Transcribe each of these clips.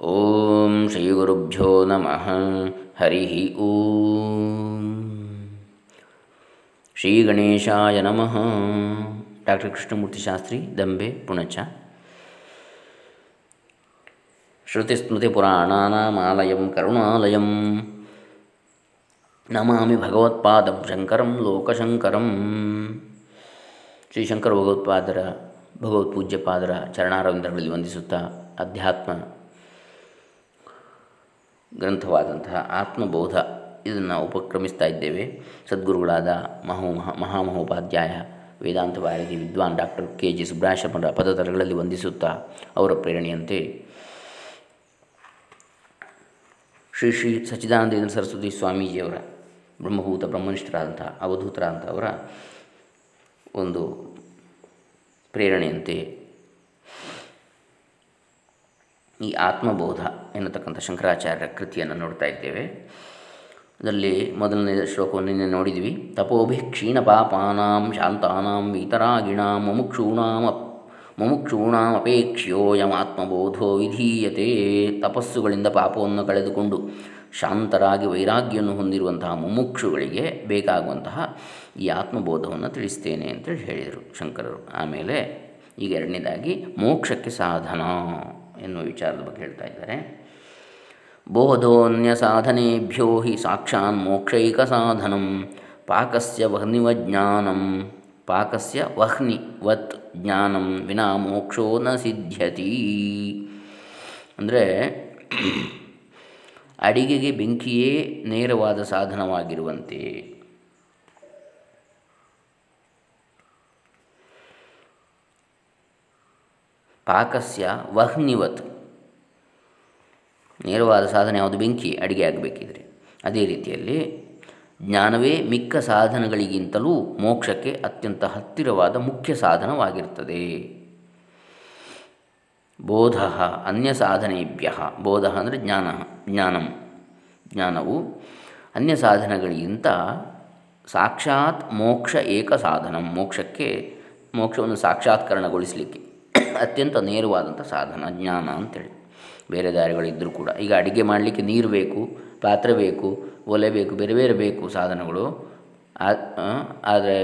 ಓಂ ಶ್ರೀ ಗುರುಭ್ಯೋ ನಮಃ. ಹರಿ ಓಂ. ಶ್ರೀ ಗಣೇಶಾಯ ನಮಃ. ಡಾಕ್ಟರ್ ಕೃಷ್ಣಮೂರ್ತಿ ಶಾಸ್ತ್ರಿ, ದಂಬೆ, ಪುಣಚ. ಶ್ರುತಿಸ್ಮೃತಿಪುರಾಣಾನಾಮಾಲಯಂ ಕರುಣಾಲಯಂ. ನಮಾಮಿ ಭಗವತ್ಪಾದಂ ಶಂಕರಂ, ಲೋಕಶಂಕರಂ. ಶ್ರೀ ಶಂಕರ ಭಗವತ್ಪಾದರ ಭಗವತ್ಪೂಜ್ಯಪಾದರ ಚರಣಾರವಿಂದಗಳಲ್ಲಿ ವಂದಿಸುತ್ತಾ ಅಧ್ಯಾತ್ಮ ಗ್ರಂಥವಾದಂತಹ ಆತ್ಮಬೋಧ ಇದನ್ನು ಉಪಕ್ರಮಿಸ್ತಾ ಇದ್ದೇವೆ. ಸದ್ಗುರುಗಳಾದ ಮಹೋ ಮಹಾ ಮಹಾಮಹೋಪಾಧ್ಯಾಯ ವೇದಾಂತ ಭಾರತಿ ವಿದ್ವಾನ್ ಡಾಕ್ಟರ್ ಕೆ ಜಿ ಸುಬ್ರಹ್ಮಣ್ಯರ ಪದತರಗಳಲ್ಲಿ ವಂದಿಸುತ್ತಾ ಅವರ ಪ್ರೇರಣೆಯಂತೆ ಶ್ರೀ ಶ್ರೀ ಸಚ್ಚಿದಾನಂದೇಂದ್ರ ಸರಸ್ವತಿ ಸ್ವಾಮೀಜಿಯವರ ಬ್ರಹ್ಮಭೂತ ಬ್ರಹ್ಮನಿಷ್ಠರಾದಂಥ ಅವಧೂತರಾದಂಥ ಅವರ ಒಂದು ಪ್ರೇರಣೆಯಂತೆ ಈ ಆತ್ಮಬೋಧ ಎನ್ನತಕ್ಕಂಥ ಶಂಕರಾಚಾರ್ಯರ ಕೃತಿಯನ್ನು ನೋಡ್ತಾ ಇದ್ದೇವೆ. ಅದರಲ್ಲಿ ಮೊದಲನೇ ಶ್ಲೋಕವನ್ನು ನಿನ್ನೆ ನೋಡಿದ್ವಿ. ತಪೋಭಿ ಕ್ಷೀಣ ಪಾಪಾನಾಂ ಶಾಂತಾನಾಂ ವೀತರಾಗಿಣಾಂ ಮುಮುಕ್ಷೂಣಾಂ ಆತ್ಮಬೋಧೋ ವಿಧೀಯತೆ. ತಪಸ್ಸುಗಳಿಂದ ಪಾಪವನ್ನು ಕಳೆದುಕೊಂಡು ಶಾಂತರಾಗಿ ವೈರಾಗ್ಯವನ್ನು ಹೊಂದಿರುವಂತಹ ಮುಮುಕ್ಷುಗಳಿಗೆ ಬೇಕಾಗುವಂತಹ ಈ ಆತ್ಮಬೋಧವನ್ನು ತಿಳಿಸ್ತೇನೆ ಅಂತೇಳಿ ಹೇಳಿದರು ಶಂಕರರು. ಆಮೇಲೆ ಈಗ ಎರಡನೇದಾಗಿ ಮೋಕ್ಷಕ್ಕೆ ಸಾಧನ ಎನ್ನುವ ವಿಚಾರದ ಬಗ್ಗೆ ಹೇಳ್ತಾ ಇದ್ದಾರೆ. ಮೋಕ್ಷೈಕ ಸಾಧನಂ ಪಾಕಸ್ಯ ವಹ್ನಿವ ಜ್ಞಾನಂ ಪಾಕಸ್ಯ ವಹ್ನಿವತ್ ಜ್ಞಾನಂ ವಿನಾ ಮೋಕ್ಷೋ ನ ಸಿದ್ಧ್ಯತಿ ಅಂದರೆ ಅಡಿಗೆಗೆ ಬೆಂಕಿಯೇ ನೇರವಾದ ಸಾಧನವಾಗಿರುವಂತೆ. ಪಾಕಸ್ಯ ವಹ್ನಿವತ್ ನೇರವಾದ ಸಾಧನ ಯಾವುದು? ಬೆಂಕಿ, ಅಡಿಗೆ ಆಗಬೇಕಿದ್ರೆ. ಅದೇ ರೀತಿಯಲ್ಲಿ ಜ್ಞಾನವೇ ಮಿಕ್ಕ ಸಾಧನಗಳಿಗಿಂತಲೂ ಮೋಕ್ಷಕ್ಕೆ ಅತ್ಯಂತ ಹತ್ತಿರವಾದ ಮುಖ್ಯ ಸಾಧನವಾಗಿರ್ತದೆ. ಬೋಧ ಅನ್ಯ ಸಾಧನೆಭ್ಯ. ಬೋಧ ಅಂದರೆ ಜ್ಞಾನ, ಜ್ಞಾನಂ, ಜ್ಞಾನವು ಅನ್ಯ ಸಾಧನಗಳಿಗಿಂತ ಸಾಕ್ಷಾತ್ ಮೋಕ್ಷ ಏಕ ಸಾಧನ. ಮೋಕ್ಷಕ್ಕೆ ಮೋಕ್ಷವನ್ನು ಸಾಕ್ಷಾತ್ಕರಣಗೊಳಿಸಲಿಕ್ಕೆ ಅತ್ಯಂತ ನೇರವಾದಂಥ ಸಾಧನ ಜ್ಞಾನ ಅಂತೇಳಿ. ಬೇರೆ ದಾರಿಗಳಿದ್ದರೂ ಕೂಡ. ಈಗ ಅಡುಗೆ ಮಾಡಲಿಕ್ಕೆ ನೀರು ಬೇಕು, ಪಾತ್ರೆ ಬೇಕು, ಒಲೆ ಬೇಕು, ಬೇರೆ ಬೇರೆ ಬೇಕು ಸಾಧನಗಳು. ಆದರೆ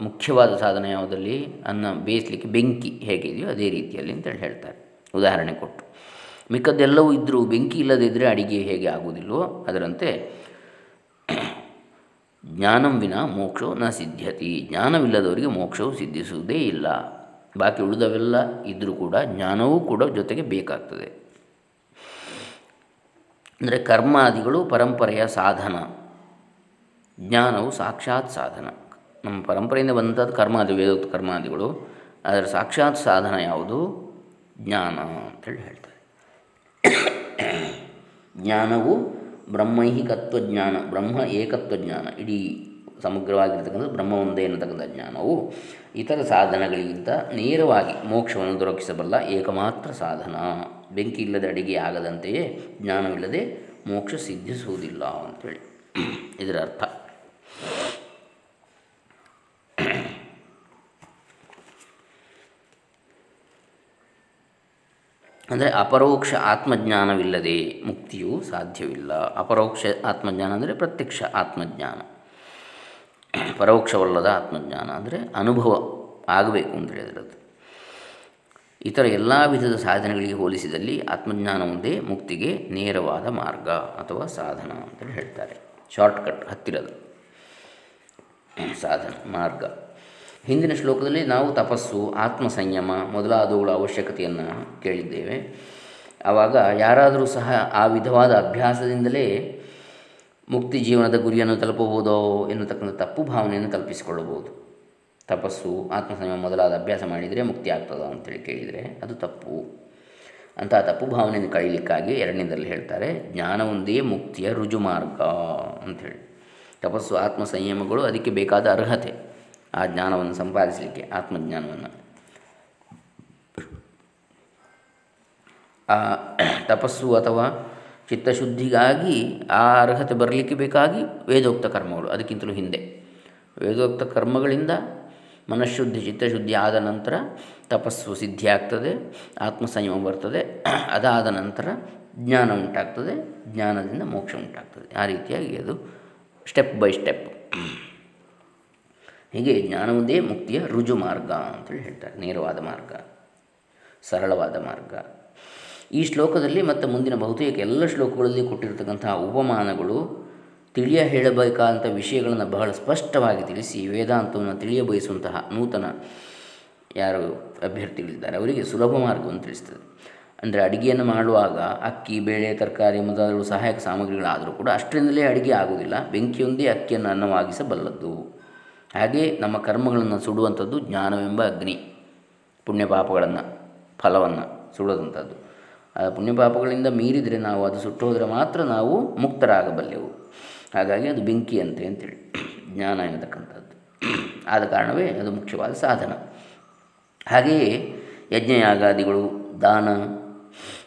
ಮುಖ್ಯವಾದ ಸಾಧನ ಯಾವುದರಲ್ಲಿ? ಅನ್ನ ಬೇಯಿಸಲಿಕ್ಕೆ ಬೆಂಕಿ ಹೇಗಿದೆಯೋ ಅದೇ ರೀತಿಯಲ್ಲಿ ಅಂತೇಳಿ ಹೇಳ್ತಾರೆ. ಉದಾಹರಣೆ ಕೊಟ್ಟು. ಮಿಕ್ಕದ್ದೆಲ್ಲವೂ ಇದ್ದರೂ ಬೆಂಕಿ ಇಲ್ಲದಿದ್ದರೆ ಅಡಿಗೆ ಹೇಗೆ ಆಗುವುದಿಲ್ಲವೋ ಅದರಂತೆ ಜ್ಞಾನಂ ವಿನ ಮೋಕ್ಷವು ನ ಸಿದ್ಧತಿ ಜ್ಞಾನವಿಲ್ಲದವರಿಗೆ ಮೋಕ್ಷವು ಸಿದ್ಧಿಸುವುದೇ ಇಲ್ಲ. ಬಾಕಿ ಉಳಿದವೆಲ್ಲ ಇದ್ದರೂ ಕೂಡ ಜ್ಞಾನವೂ ಕೂಡ ಜೊತೆಗೆ ಬೇಕಾಗ್ತದೆ. ಅಂದರೆ ಕರ್ಮಾದಿಗಳು ಪರಂಪರೆಯ ಸಾಧನ. ಜ್ಞಾನವು ಸಾಕ್ಷಾತ್ ಸಾಧನ. ನಮ್ಮ ಪರಂಪರೆಯಿಂದ ಬಂದಂಥದ್ದು ಕರ್ಮಾದಿ, ವೇದೋಕ್ತ ಕರ್ಮಾದಿಗಳು. ಅದರ ಸಾಕ್ಷಾತ್ ಸಾಧನ ಯಾವುದು? ಜ್ಞಾನ ಅಂತೇಳಿ ಹೇಳ್ತಾರೆ. ಜ್ಞಾನವು ಬ್ರಹ್ಮೈಹಿಕತ್ವ ಜ್ಞಾನ ಬ್ರಹ್ಮ ಏಕತ್ವ ಜ್ಞಾನ ಇಡೀ ಸಮಗ್ರವಾಗಿರ್ತಕ್ಕಂಥ ಬ್ರಹ್ಮ ಒಂದೇ ಎನ್ನತಕ್ಕಂಥ ಜ್ಞಾನವು. ಇತರ ಸಾಧನಗಳಿಗಿಂತ ನೇರವಾಗಿ ಮೋಕ್ಷವನ್ನು ದೊರಕಿಸಬಲ್ಲ ಏಕಮಾತ್ರ ಸಾಧನ. ಬೆಂಕಿ ಇಲ್ಲದೆ ಅಡಿಗೆ ಆಗದಂತೆಯೇ ಜ್ಞಾನವಿಲ್ಲದೆ ಮೋಕ್ಷ ಸಿದ್ಧಿಸುವುದಿಲ್ಲ ಅಂಥೇಳಿ ಇದರ ಅರ್ಥ. ಅಂದರೆ ಅಪರೋಕ್ಷ ಆತ್ಮಜ್ಞಾನವಿಲ್ಲದೆ ಮುಕ್ತಿಯು ಸಾಧ್ಯವಿಲ್ಲ. ಅಪರೋಕ್ಷ ಆತ್ಮಜ್ಞಾನ ಅಂದರೆ ಪ್ರತ್ಯಕ್ಷ ಆತ್ಮಜ್ಞಾನ. ಪರೋಕ್ಷವಲ್ಲದ ಆತ್ಮಜ್ಞಾನ ಅಂದರೆ ಅನುಭವ ಆಗಬೇಕು ಅಂತೇಳಿ ಅದರದ್ದು. ಇತರ ಎಲ್ಲ ವಿಧದ ಸಾಧನೆಗಳಿಗೆ ಹೋಲಿಸಿದಲ್ಲಿ ಆತ್ಮಜ್ಞಾನ ಒಂದೇ ಮುಕ್ತಿಗೆ ನೇರವಾದ ಮಾರ್ಗ ಅಥವಾ ಸಾಧನ ಅಂತೇಳಿ ಹೇಳ್ತಾರೆ. ಶಾರ್ಟ್ಕಟ್, ಹತ್ತಿರದ ಸಾಧನ, ಮಾರ್ಗ. ಹಿಂದಿನ ಶ್ಲೋಕದಲ್ಲಿ ನಾವು ತಪಸ್ಸು ಆತ್ಮ ಸಂಯಮ ಮೊದಲಾದವುಗಳ ಅವಶ್ಯಕತೆಯನ್ನು ಕೇಳಿದ್ದೇವೆ. ಆವಾಗ ಯಾರಾದರೂ ಸಹ ಆ ವಿಧವಾದ ಅಭ್ಯಾಸದಿಂದಲೇ ಮುಕ್ತಿ ಜೀವನದ ಗುರಿಯನ್ನು ತಲುಪಬಹುದೋ ಎನ್ನುತಕ್ಕಂಥ ತಪ್ಪು ಭಾವನೆಯನ್ನು ಕಲ್ಪಿಸಿಕೊಳ್ಳಬಹುದು ತಪಸ್ಸು ಆತ್ಮ ಸಂಯಮ ಮೊದಲಾದ ಅಭ್ಯಾಸ ಮಾಡಿದರೆ ಮುಕ್ತಿ ಆಗ್ತದೋ ಅಂತೇಳಿ ಕೇಳಿದರೆ ಅದು ತಪ್ಪು. ಅಂತಹ ತಪ್ಪು ಭಾವನೆಯನ್ನು ಕಳೀಲಿಕ್ಕಾಗಿ ಎರಡನೇದರಲ್ಲಿ ಹೇಳ್ತಾರೆ, ಜ್ಞಾನವೊಂದೇ ಮುಕ್ತಿಯ ರುಜು ಮಾರ್ಗ ಅಂಥೇಳಿ. ತಪಸ್ಸು ಆತ್ಮ ಸಂಯಮಗಳು ಅದಕ್ಕೆ ಬೇಕಾದ ಅರ್ಹತೆ, ಆ ಜ್ಞಾನವನ್ನು ಸಂಪಾದಿಸಲಿಕ್ಕೆ, ಆತ್ಮಜ್ಞಾನವನ್ನು. ಆ ತಪಸ್ಸು ಅಥವಾ ಚಿತ್ತಶುದ್ಧಿಗಾಗಿ ಆ ಅರ್ಹತೆ ಬರಲಿಕ್ಕೆ ಬೇಕಾಗಿ ವೇದೋಕ್ತ ಕರ್ಮಗಳು, ಅದಕ್ಕಿಂತಲೂ ಹಿಂದೆ. ವೇದೋಕ್ತ ಕರ್ಮಗಳಿಂದ ಮನಃಶುದ್ಧಿ, ಚಿತ್ತಶುದ್ಧಿ ಆದ ನಂತರ ತಪಸ್ಸು ಸಿದ್ಧಿಯಾಗ್ತದೆ ಆತ್ಮ ಸಂಯಮ ಬರ್ತದೆ. ಅದಾದ ನಂತರ ಜ್ಞಾನ ಉಂಟಾಗ್ತದೆ, ಜ್ಞಾನದಿಂದ ಮೋಕ್ಷ ಉಂಟಾಗ್ತದೆ. ಆ ರೀತಿಯಾಗಿ ಅದು ಸ್ಟೆಪ್ ಬೈ ಸ್ಟೆಪ್ ಹೀಗೆ ಜ್ಞಾನವೊಂದೇ ಮುಕ್ತಿಯ ರುಜು ಮಾರ್ಗ ಅಂತೇಳಿ ಹೇಳ್ತಾರೆ, ನೇರವಾದ ಮಾರ್ಗ, ಸರಳವಾದ ಮಾರ್ಗ. ಈ ಶ್ಲೋಕದಲ್ಲಿ ಮತ್ತು ಮುಂದಿನ ಬಹುತೇಕ ಎಲ್ಲ ಶ್ಲೋಕಗಳಲ್ಲಿ ಕೊಟ್ಟಿರತಕ್ಕಂತಹ ಉಪಮಾನಗಳು ತಿಳಿಯ ಹೇಳಬೇಕಾದಂಥ ವಿಷಯಗಳನ್ನು ಬಹಳ ಸ್ಪಷ್ಟವಾಗಿ ತಿಳಿಸಿ ವೇದಾಂತವನ್ನು ತಿಳಿಯ ಬಯಸುವಂತಹ ನೂತನ ಯಾರು ಅಭ್ಯರ್ಥಿಗಳಿದ್ದಾರೆ, ಅವರಿಗೆ ಸುಲಭ ಮಾರ್ಗವನ್ನು ತಿಳಿಸ್ತದೆ. ಅಂದರೆ ಅಡುಗೆಯನ್ನು ಮಾಡುವಾಗ ಅಕ್ಕಿ, ಬೇಳೆ, ತರಕಾರಿ ಮೊದಲಾದ ಸಹಾಯಕ ಸಾಮಗ್ರಿಗಳಾದರೂ ಕೂಡ ಅಷ್ಟರಿಂದಲೇ ಅಡುಗೆ ಆಗುವುದಿಲ್ಲ. ಬೆಂಕಿಯೊಂದೇ ಅಕ್ಕಿಯನ್ನು ಅನ್ನವಾಗಿಸಬಲ್ಲದ್ದು. ಹಾಗೆ ನಮ್ಮ ಕರ್ಮಗಳನ್ನು ಸುಡುವಂಥದ್ದು ಜ್ಞಾನವೆಂಬ ಅಗ್ನಿ. ಪುಣ್ಯ ಪಾಪಗಳನ್ನು, ಫಲವನ್ನು ಸುಡೋದಂಥದ್ದು. ಆ ಪುಣ್ಯ ಪಾಪಗಳಿಂದ ಮೀರಿದರೆ ನಾವು ಅದು ಸುಟ್ಟು ಹೋದರೆ ಮಾತ್ರ ನಾವು ಮುಕ್ತರಾಗಬಲ್ಲೆವು. ಹಾಗಾಗಿ ಅದು ಬೆಂಕಿ ಅಂತೆ ಅಂತೇಳಿ. ಜ್ಞಾನ ಎನ್ನತಕ್ಕಂಥದ್ದು. ಆದ ಕಾರಣವೇ ಅದು ಮುಖ್ಯವಾದ ಸಾಧನ. ಹಾಗೆಯೇ ಯಜ್ಞಯಾಗಾದಿಗಳು, ದಾನ,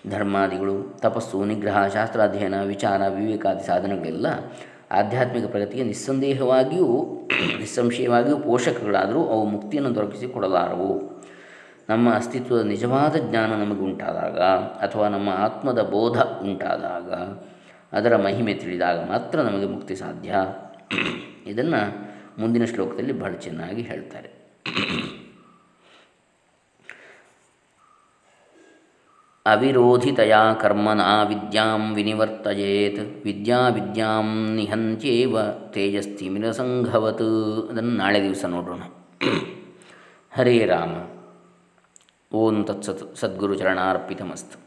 ಧರ್ಮಾದಿಗಳು, ತಪಸ್ಸು, ನಿಗ್ರಹ, ಶಾಸ್ತ್ರಾಧ್ಯಯನ, ವಿಚಾರ, ವಿವೇಕಾದಿ ಸಾಧನಗಳೆಲ್ಲ ಆಧ್ಯಾತ್ಮಿಕ ಪ್ರಗತಿಗೆ ನಿಸ್ಸಂದೇಹವಾಗಿಯೂ, ನಿಸ್ಸಂಶಯವಾಗಿಯೂ ಪೋಷಕಗಳಾದರೂ ಅವು ಮುಕ್ತಿಯನ್ನು ದೊರಕಿಸಿ ಕೊಡಲಾರವು. ನಮ್ಮ ಅಸ್ತಿತ್ವದ ನಿಜವಾದ ಜ್ಞಾನ ನಮಗೆ ಉಂಟಾದಾಗ ಅಥವಾ ನಮ್ಮ ಆತ್ಮದ ಬೋಧ ಉಂಟಾದಾಗ ಅದರ ಮಹಿಮೆ ತಿಳಿದಾಗ ಮಾತ್ರ ನಮಗೆ ಮುಕ್ತಿ ಸಾಧ್ಯ. ಇದನ್ನು ಮುಂದಿನ ಶ್ಲೋಕದಲ್ಲಿ ಬಹಳ ಚೆನ್ನಾಗಿ ಹೇಳ್ತಾರೆ. ಅವಿರೋಧಿತಯ ಕರ್ಮನ ವಿದ್ಯಾಂ ವಿನಿವರ್ತಯೇತ್. ವಿದ್ಯಾ ವಿದ್ಯಾಂ ನಿಹಂತ್ಯೇವ ತೇಜಸ್ತಿಮಿರಸಂಘವತ್ ಅದನ್ನು ನಾಳೆ ದಿವಸ ನೋಡೋಣ. ಹರೇ ರಾಮ. ಓಂ ತತ್ಸತ್ ಸದ್ಗುರು ಚರಣಾರ್ಪಿತಮಸ್ತು.